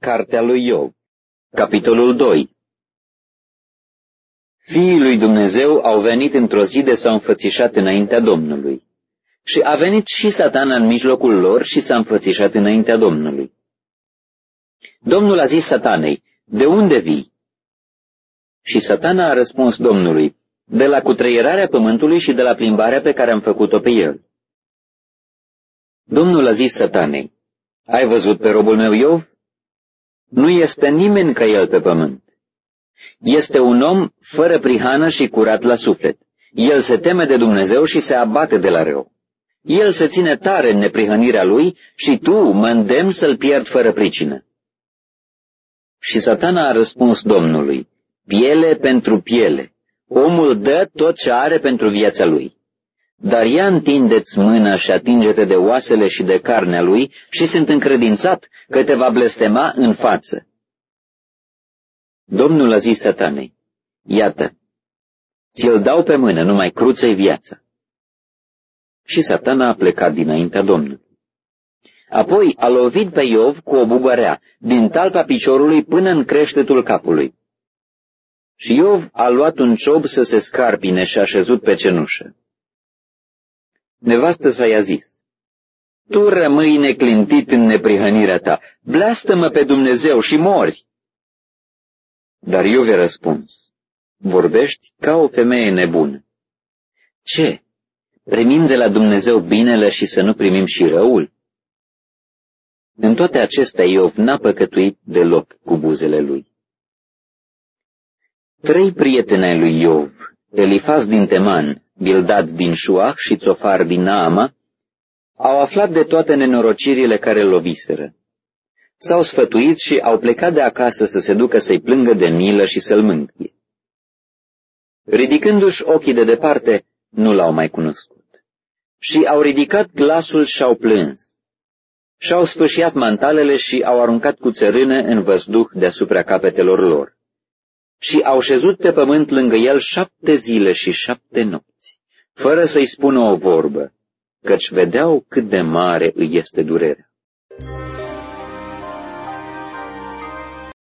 Cartea lui Iov, capitolul 2 Fiii lui Dumnezeu au venit într-o zi de s-au înfățișat înaintea Domnului. Și a venit și satana în mijlocul lor și s-a înfățișat înaintea Domnului. Domnul a zis satanei, de unde vii? Și satana a răspuns Domnului, de la cutreierarea pământului și de la plimbarea pe care am făcut-o pe el. Domnul a zis satanei, ai văzut pe robul meu Iov? Nu este nimeni ca el pe pământ. Este un om fără prihană și curat la suflet. El se teme de Dumnezeu și se abate de la rău. El se ține tare în neprihănirea lui și tu mă îndemn să-l pierd fără pricină. Și satana a răspuns Domnului, piele pentru piele. Omul dă tot ce are pentru viața lui. Dar ia întindeți mâna și atinge-te de oasele și de carnea lui și sunt încredințat că te va blestema în față. Domnul a zis satanei, iată, ți-l dau pe mână, numai cruță-i viața. Și satana a plecat dinaintea Domnului. Apoi a lovit pe Iov cu o bugărea, din talpa piciorului până în creștetul capului. Și Iov a luat un ciob să se scarpine și a șezut pe cenușă. Nevastă sa i-a zis, Tu rămâi neclintit în neprihănirea ta, bleastă-mă pe Dumnezeu și mori. Dar Iov i-a răspuns, vorbești ca o femeie nebună. Ce? Primim de la Dumnezeu binele și să nu primim și răul? În toate acestea Iov n-a păcătuit deloc cu buzele lui. Trei prieteni ai lui Iov, Elifaz din Teman, Bildad din Șuah și Țofar din Naama, au aflat de toate nenorocirile care loviseră. S-au sfătuit și au plecat de acasă să se ducă să-i plângă de milă și să-l mângâie. Ridicându-și ochii de departe, nu l-au mai cunoscut. Și au ridicat glasul și au plâns. Și-au sfâșiat mantalele și au aruncat cu țărână în văzduh deasupra capetelor lor și au șezut pe pământ lângă el șapte zile și șapte nopți, fără să-i spună o vorbă, căci vedeau cât de mare îi este durerea.